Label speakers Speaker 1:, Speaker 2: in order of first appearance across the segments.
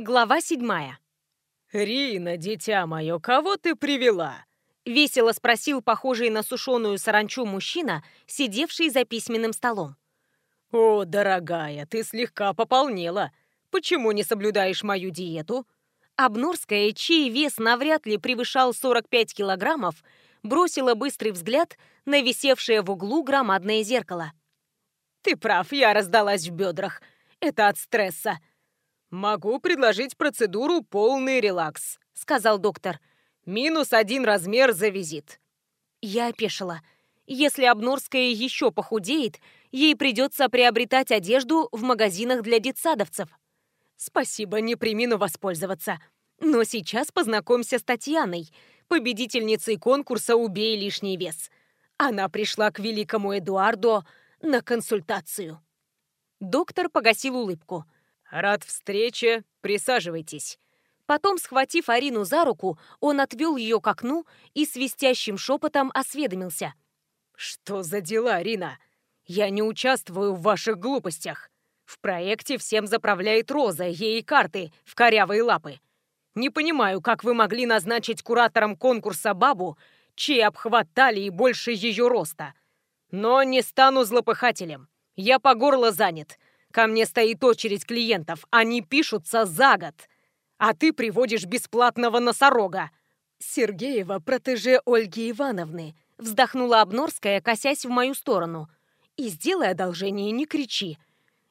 Speaker 1: Глава седьмая.
Speaker 2: «Рина, дитя мое, кого ты привела?»
Speaker 1: Весело спросил похожий на сушеную саранчу мужчина, сидевший за письменным столом.
Speaker 2: «О, дорогая, ты слегка пополнела. Почему не соблюдаешь мою диету?»
Speaker 1: Обнорская, чей вес навряд ли превышал 45 килограммов, бросила быстрый взгляд на висевшее в углу громадное зеркало.
Speaker 2: «Ты прав, я раздалась в бедрах. Это от стресса. «Могу предложить процедуру «полный релакс», — сказал доктор. «Минус один размер за визит».
Speaker 1: Я опешила. Если Обнорская еще похудеет, ей придется приобретать одежду в магазинах для детсадовцев. Спасибо, не примину воспользоваться. Но сейчас познакомься с Татьяной, победительницей конкурса «Убей лишний вес». Она пришла к великому Эдуарду на консультацию. Доктор погасил улыбку.
Speaker 2: «Рад встрече. Присаживайтесь».
Speaker 1: Потом, схватив Арину за руку, он отвел ее к окну и свистящим шепотом осведомился.
Speaker 2: «Что за дела, Арина? Я не участвую в ваших глупостях. В проекте всем заправляет Роза, ей карты в корявые лапы. Не понимаю, как вы могли назначить куратором конкурса бабу, чей обхват талии больше ее роста. Но не стану злопыхателем. Я по горло занят. Ко мне стоит очередь клиентов, они пишутся за год. А ты приводишь бесплатного носорога.
Speaker 1: Сергеева, протеже Ольги Ивановны, вздохнула Обнорская, косясь в мою сторону. И сделай одолжение, не кричи.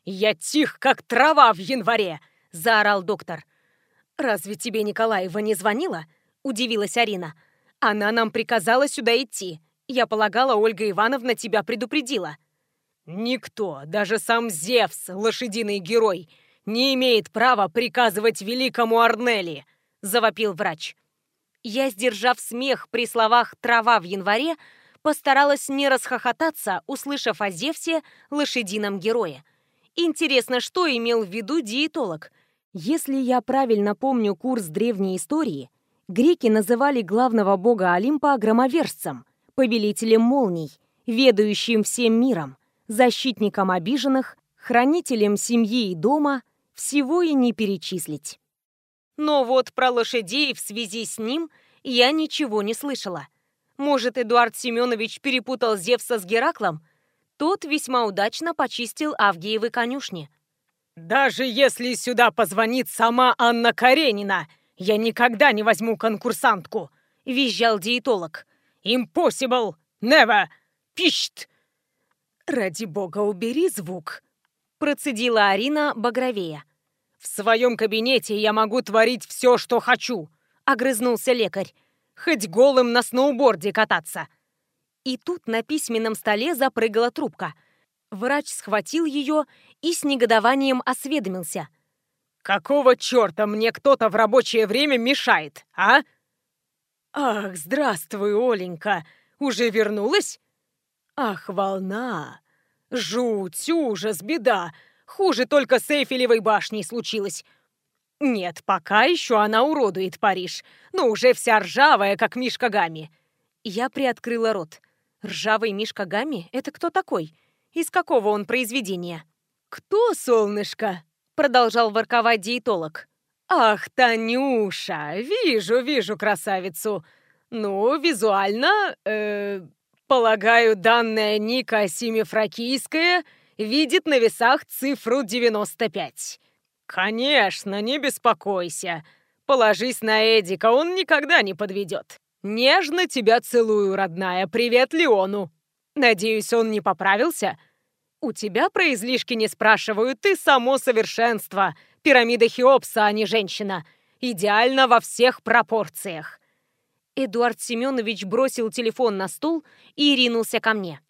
Speaker 2: Я тих, как трава в январе, заорал доктор.
Speaker 1: Разве тебе Николаева не звонила? Удивилась Арина. Она нам приказала сюда идти. Я полагала, Ольга Ивановна тебя предупредила.
Speaker 2: Никто, даже сам Зевс, лошадиный герой, не имеет права приказывать великому Арнели, завопил врач.
Speaker 1: Я, сдержав смех при словах «трава в январе», постаралась не расхохотаться, услышав о Зевсе, лошадином герое. Интересно, что имел в виду диетолог? Если я правильно помню курс древней истории, греки называли главного бога Олимпа громовержцем, повелителем молний, ведающим всем миром защитником обиженных, хранителем семьи и дома, всего и не перечислить. Но вот про лошадей в связи с ним я ничего не слышала. Может, Эдуард Семенович перепутал Зевса с Гераклом? Тот весьма удачно почистил Авгиевы конюшни.
Speaker 2: «Даже если сюда позвонит сама Анна Каренина, я никогда не возьму конкурсантку!» — визжал диетолог. «Impossible! Never! Пищт!»
Speaker 1: «Ради бога, убери звук!» Процедила Арина багровея.
Speaker 2: «В своем кабинете я могу творить все, что хочу!» Огрызнулся лекарь. «Хоть голым на сноуборде кататься!»
Speaker 1: И тут на письменном столе запрыгала трубка. Врач схватил ее и с негодованием осведомился.
Speaker 2: «Какого черта мне кто-то в рабочее время мешает, а?»
Speaker 1: «Ах, здравствуй, Оленька! Уже вернулась?» Ах, волна! Жуть, ужас, беда! Хуже только с Эйфелевой башней случилось. Нет, пока еще она уродует Париж, но уже вся ржавая, как Мишка Гами. Я приоткрыла рот. Ржавый Мишка Гами — это кто такой? Из какого он произведения? «Кто, солнышко?» — продолжал ворковать диетолог. «Ах, Танюша! Вижу, вижу красавицу! Ну, визуально, э, Полагаю, данная Ника Семифракийская видит на весах цифру 95. Конечно, не беспокойся. Положись на Эдика, он никогда не подведет. Нежно тебя целую, родная. Привет Леону. Надеюсь, он не поправился? У тебя про излишки не спрашиваю, ты само совершенство. Пирамида Хеопса, а не женщина. Идеально во всех пропорциях. Эдуард Семенович бросил телефон на стол и ринулся ко мне.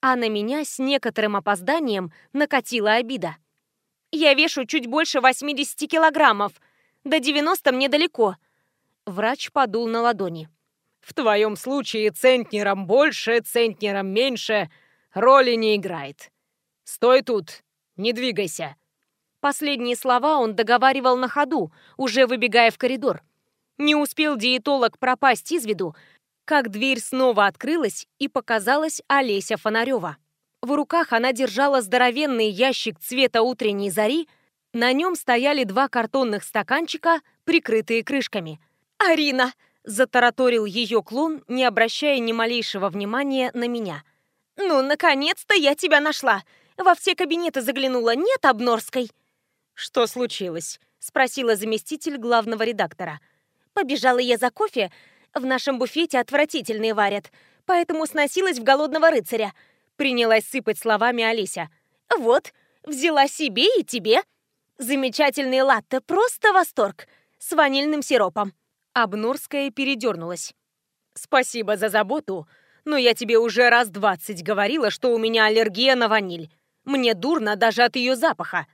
Speaker 1: А на меня с некоторым опозданием накатила обида. «Я вешу чуть больше 80 килограммов. До 90 мне далеко». Врач подул на ладони. «В твоем случае центнером больше, центнером меньше роли не играет. Стой тут, не двигайся». Последние слова он договаривал на ходу, уже выбегая в коридор. Не успел диетолог пропасть из виду, как дверь снова открылась и показалась Олеся Фонарева. В руках она держала здоровенный ящик цвета утренней зари,
Speaker 2: На нем стояли два картонных стаканчика, прикрытые крышками. «Арина!» – затараторил ее клон, не обращая ни малейшего внимания на меня. «Ну, наконец-то я тебя нашла! Во все кабинеты заглянула, нет Обнорской?»
Speaker 1: «Что случилось?»
Speaker 2: – спросила заместитель главного редактора. «Побежала я за кофе. В нашем буфете отвратительные варят, поэтому сносилась в голодного рыцаря». Принялась сыпать словами Олеся. «Вот, взяла себе и тебе. Замечательный латте, просто восторг. С ванильным сиропом». Обнорская передернулась.
Speaker 1: «Спасибо за заботу, но я тебе уже раз двадцать говорила, что у меня аллергия на ваниль. Мне дурно даже от ее запаха».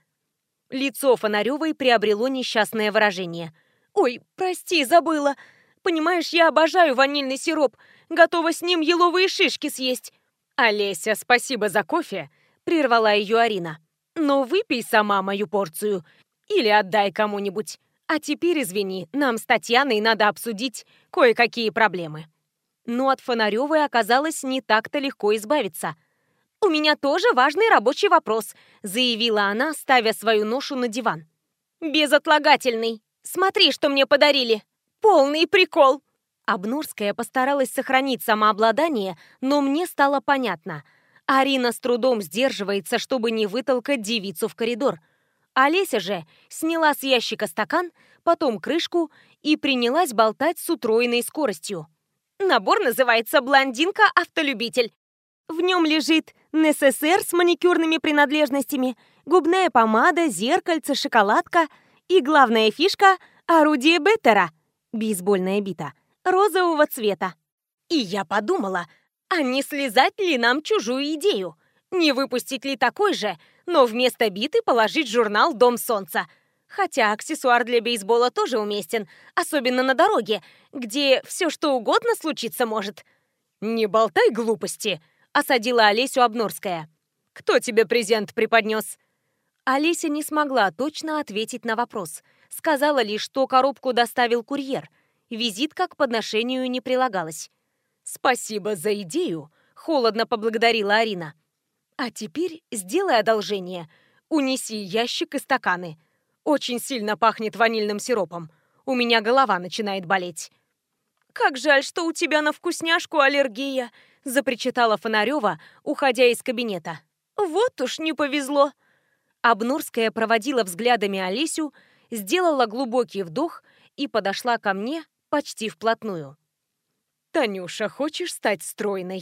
Speaker 2: Лицо Фонаревой приобрело несчастное выражение. «Ой, прости, забыла. Понимаешь, я обожаю ванильный сироп. Готова с ним еловые шишки съесть».
Speaker 1: «Олеся, спасибо за кофе», — прервала ее Арина. «Но выпей сама мою порцию. Или отдай кому-нибудь. А теперь, извини, нам с Татьяной надо обсудить кое-какие проблемы».
Speaker 2: Но от Фонаревой оказалось не так-то легко избавиться. «У меня тоже важный рабочий вопрос», — заявила она, ставя свою ношу на диван. «Безотлагательный. Смотри, что мне подарили. Полный прикол!» Обнурская постаралась сохранить самообладание, но мне стало понятно. Арина с трудом сдерживается, чтобы не вытолкать девицу в коридор. Олеся же сняла с ящика стакан, потом крышку и принялась болтать с утроенной скоростью. Набор называется «Блондинка-автолюбитель». В нем лежит НССР с маникюрными принадлежностями, губная помада, зеркальце, шоколадка и главная фишка – орудие Беттера – бейсбольная бита – розового цвета. И я подумала, а не слезать ли нам чужую идею? Не выпустить ли такой же, но вместо биты положить журнал «Дом солнца»? Хотя аксессуар для бейсбола тоже уместен, особенно на дороге, где все что угодно случиться может.
Speaker 1: «Не болтай глупости», — осадила Олесю Обнорская. «Кто тебе презент преподнес?»
Speaker 2: Олеся не смогла точно ответить на вопрос. Сказала лишь, что коробку доставил курьер — Визитка к подношению не прилагалась.
Speaker 1: «Спасибо за идею», — холодно поблагодарила Арина. «А теперь сделай одолжение. Унеси ящик и стаканы. Очень сильно пахнет ванильным сиропом. У меня голова начинает болеть».
Speaker 2: «Как жаль, что у тебя на вкусняшку аллергия», — запричитала Фонарева, уходя из кабинета. «Вот уж не повезло». Обнорская проводила взглядами Олесю, сделала глубокий вдох и подошла ко мне, почти вплотную.
Speaker 1: «Танюша, хочешь стать стройной?»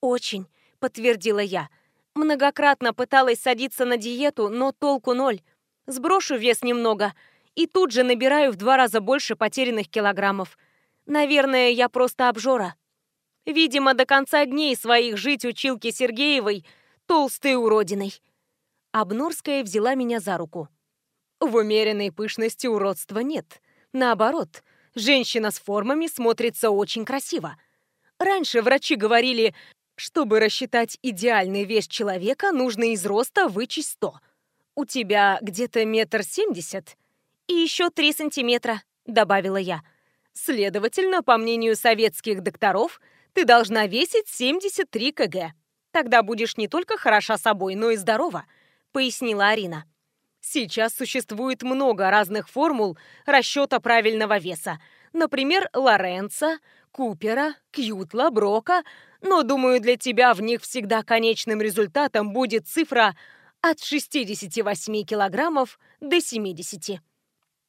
Speaker 2: «Очень», — подтвердила я. Многократно пыталась садиться на диету, но толку ноль. Сброшу вес немного и тут же набираю в два раза больше потерянных килограммов. Наверное, я просто обжора. Видимо, до конца дней своих жить училки Сергеевой толстой уродиной. Обнорская взяла меня за руку.
Speaker 1: В умеренной пышности уродства нет. Наоборот, Женщина с формами смотрится очень красиво. Раньше врачи говорили, чтобы рассчитать идеальный вес человека, нужно из роста вычесть 100. У тебя где-то метр семьдесят.
Speaker 2: И еще три сантиметра, добавила я.
Speaker 1: Следовательно, по мнению советских докторов, ты должна весить 73 кг. Тогда будешь не только хороша собой, но и здорова, пояснила Арина. Сейчас существует много разных формул расчета правильного веса. Например, Лоренца, Купера, Кьютла, Брока. Но, думаю, для тебя в них всегда конечным результатом будет цифра от 68 килограммов до 70.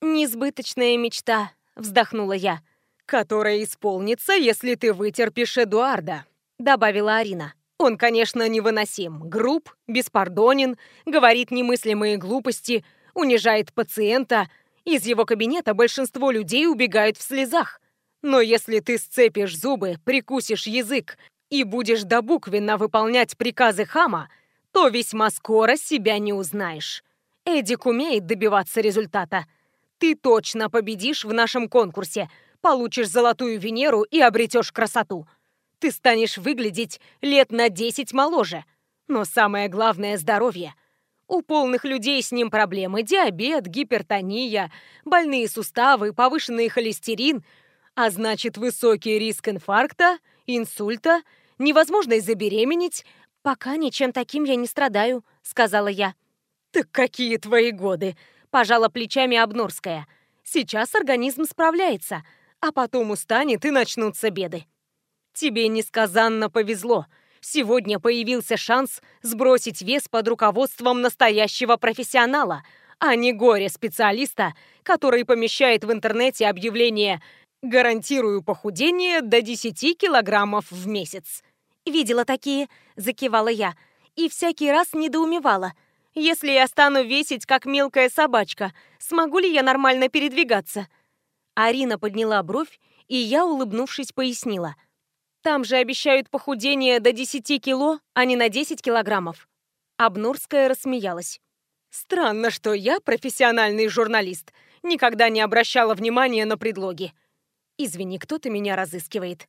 Speaker 2: «Несбыточная мечта», — вздохнула я.
Speaker 1: «Которая исполнится, если ты вытерпишь Эдуарда», — добавила Арина. Он, конечно, невыносим, груб, беспардонен, говорит немыслимые глупости, унижает пациента. Из его кабинета большинство людей убегают в слезах. Но если ты сцепишь зубы, прикусишь язык и будешь до буквенно выполнять приказы хама, то весьма скоро себя не узнаешь. Эдик умеет добиваться результата. Ты точно победишь в нашем конкурсе, получишь золотую Венеру и обретешь красоту ты станешь выглядеть лет на 10 моложе. Но самое главное – здоровье. У полных людей с ним проблемы – диабет, гипертония, больные суставы, повышенный холестерин, а значит высокий риск инфаркта, инсульта, невозможность забеременеть.
Speaker 2: «Пока ничем таким я не страдаю», – сказала я.
Speaker 1: «Так какие твои годы?»
Speaker 2: – Пожала плечами Обнорская. Сейчас организм справляется, а потом устанет и начнутся беды. Тебе несказанно повезло. Сегодня появился шанс сбросить вес под руководством настоящего профессионала, а не горе-специалиста, который помещает в интернете объявление «Гарантирую похудение до 10 килограммов в месяц». «Видела такие», — закивала я, и всякий раз недоумевала. «Если я стану весить, как мелкая собачка, смогу ли я нормально передвигаться?» Арина подняла бровь, и я, улыбнувшись, пояснила — там же обещают похудение до 10 кило, а не на 10 килограммов. Обнурская рассмеялась. Странно, что я, профессиональный журналист, никогда не обращала внимания на предлоги. Извини, кто-то меня разыскивает.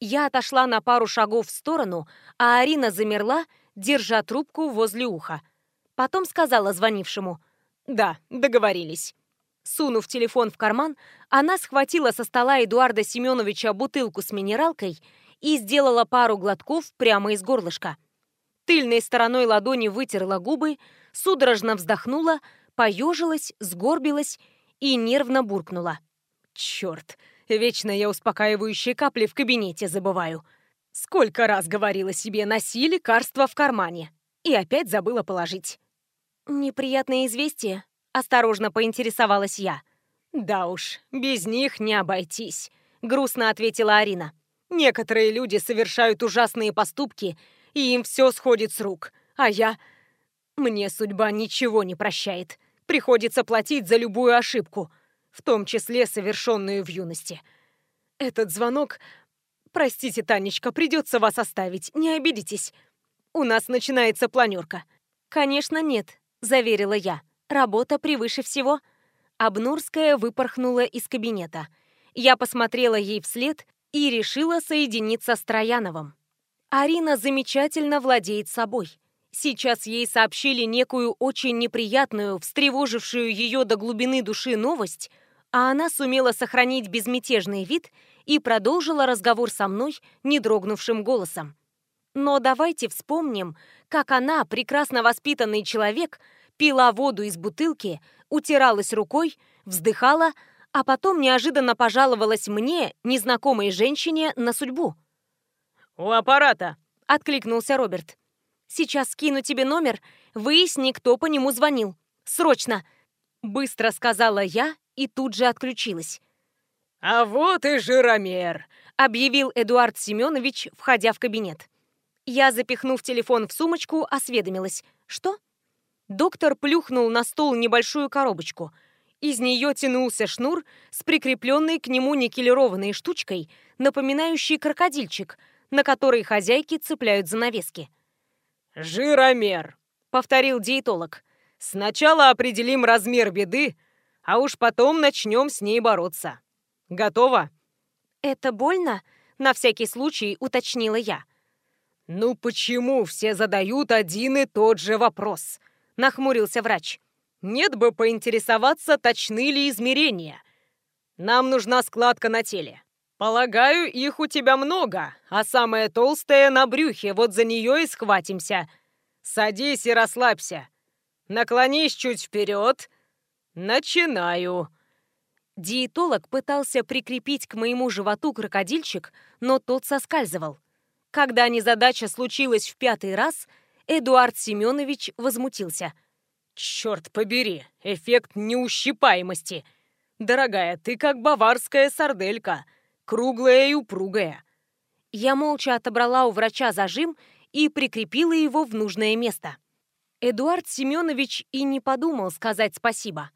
Speaker 2: Я отошла на пару шагов в сторону, а Арина замерла, держа трубку возле уха. Потом сказала звонившему. «Да, договорились». Сунув телефон в карман, она схватила со стола Эдуарда Семеновича бутылку с минералкой и сделала пару глотков прямо из горлышка. Тыльной стороной ладони вытерла губы, судорожно вздохнула, поежилась, сгорбилась и нервно буркнула. «Черт, вечно я успокаивающие капли в кабинете забываю. Сколько раз говорила себе, носи лекарства в кармане. И опять забыла положить». «Неприятное известие», Осторожно поинтересовалась я. «Да уж, без них не обойтись», — грустно ответила Арина. «Некоторые люди совершают ужасные поступки, и им все сходит с рук. А я... Мне судьба ничего не прощает. Приходится платить за любую ошибку, в том числе совершенную в юности. Этот звонок... Простите, Танечка, придется вас оставить, не обидитесь. У нас начинается планерка». «Конечно, нет», — заверила я. Работа превыше всего. Обнурская выпорхнула из кабинета. Я посмотрела ей вслед и решила соединиться с Трояновым. Арина замечательно владеет собой. Сейчас ей сообщили некую очень неприятную, встревожившую ее до глубины души новость, а она сумела сохранить безмятежный вид и продолжила разговор со мной не дрогнувшим голосом. Но давайте вспомним, как она, прекрасно воспитанный человек, пила воду из бутылки, утиралась рукой, вздыхала, а потом неожиданно пожаловалась мне, незнакомой женщине, на судьбу. «У аппарата!» — откликнулся Роберт. «Сейчас скину тебе номер, выясни, кто по нему звонил. Срочно!» Быстро сказала я и тут же отключилась.
Speaker 1: «А вот и жиромер!»
Speaker 2: — объявил Эдуард Семенович, входя в кабинет. Я, запихнув телефон в сумочку, осведомилась. «Что?» Доктор плюхнул на стол небольшую коробочку. Из нее тянулся шнур с прикрепленной к нему никелированной штучкой, напоминающей крокодильчик, на который хозяйки цепляют занавески.
Speaker 1: «Жиромер», — повторил диетолог. «Сначала определим размер беды, а уж потом начнем с ней бороться. Готово?»
Speaker 2: «Это больно?» — на всякий случай уточнила я.
Speaker 1: «Ну почему все задают один и тот же вопрос?» — нахмурился врач. «Нет бы поинтересоваться, точны ли измерения. Нам нужна складка на теле. Полагаю, их у тебя много, а самая толстая на брюхе, вот за нее и схватимся. Садись и расслабься. Наклонись чуть вперед. Начинаю».
Speaker 2: Диетолог пытался прикрепить к моему животу крокодильчик, но тот соскальзывал. Когда незадача случилась в пятый раз — Эдуард Семенович возмутился.
Speaker 1: «Черт побери, эффект неущипаемости! Дорогая, ты как баварская сарделька, круглая и упругая!»
Speaker 2: Я молча отобрала у врача зажим и прикрепила его в нужное место. Эдуард Семенович и не подумал сказать спасибо.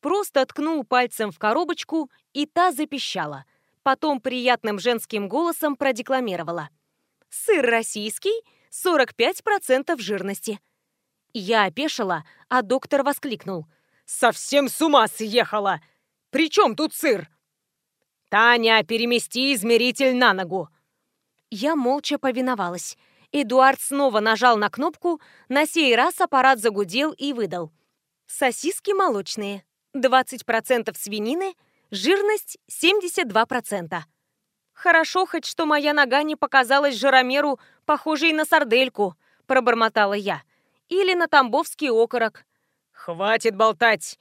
Speaker 2: Просто ткнул пальцем в коробочку, и та запищала. Потом приятным женским голосом продекламировала. «Сыр российский 45% жирности. Я опешила, а доктор воскликнул.
Speaker 1: «Совсем с ума съехала! При чем тут сыр?» «Таня, перемести измеритель на ногу!»
Speaker 2: Я молча повиновалась. Эдуард снова нажал на кнопку, на сей раз аппарат загудел и выдал. Сосиски молочные, 20% свинины, жирность 72%. «Хорошо хоть, что моя нога не показалась жиромеру, похожей на сардельку», — пробормотала я. «Или на тамбовский окорок».
Speaker 1: «Хватит болтать!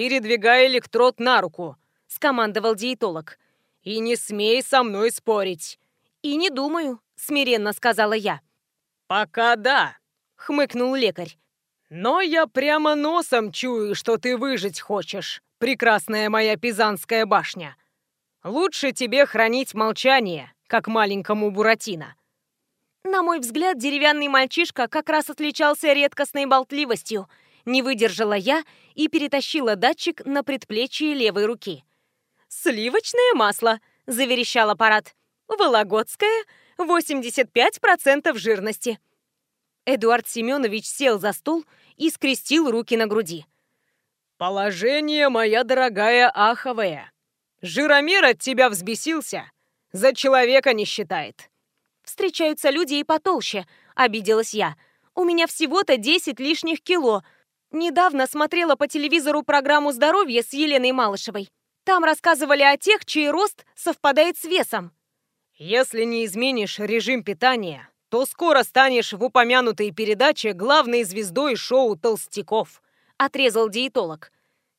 Speaker 2: передвигай электрод на руку», — скомандовал диетолог. «И не смей со мной спорить».
Speaker 1: «И не думаю», — смиренно сказала я.
Speaker 2: «Пока да», —
Speaker 1: хмыкнул лекарь.
Speaker 2: «Но я прямо носом чую, что ты выжить хочешь, прекрасная моя Пизанская башня. Лучше тебе хранить молчание, как маленькому Буратино».
Speaker 1: На мой взгляд, деревянный мальчишка как раз отличался редкостной болтливостью. Не выдержала я и перетащила датчик на предплечье левой руки. «Сливочное масло», — заверещал аппарат. «Вологодское, 85% жирности». Эдуард Семенович сел за стол и скрестил руки на груди.
Speaker 2: «Положение, моя дорогая аховая. Жиромер от тебя взбесился, за человека не считает
Speaker 1: встречаются люди и потолще», — обиделась я. «У меня всего-то 10 лишних кило. Недавно смотрела по телевизору программу «Здоровье» с Еленой Малышевой. Там рассказывали о тех, чей рост совпадает с весом».
Speaker 2: «Если не изменишь режим питания, то скоро станешь в упомянутой передаче главной звездой шоу «Толстяков», — отрезал диетолог.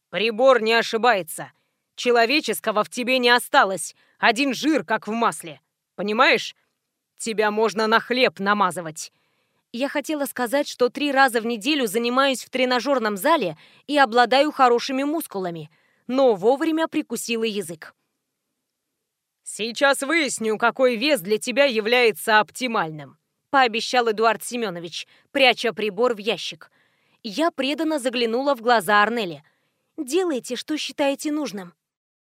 Speaker 2: «Прибор не ошибается. Человеческого в тебе не осталось. Один жир, как в масле. Понимаешь? Тебя можно на хлеб намазывать.
Speaker 1: Я хотела сказать, что три раза в неделю занимаюсь в тренажерном зале и обладаю хорошими мускулами, но вовремя прикусила язык.
Speaker 2: «Сейчас выясню, какой вес для тебя является оптимальным»,
Speaker 1: пообещал Эдуард Семенович, пряча прибор в ящик. Я преданно заглянула в глаза Арнели. «Делайте, что считаете нужным».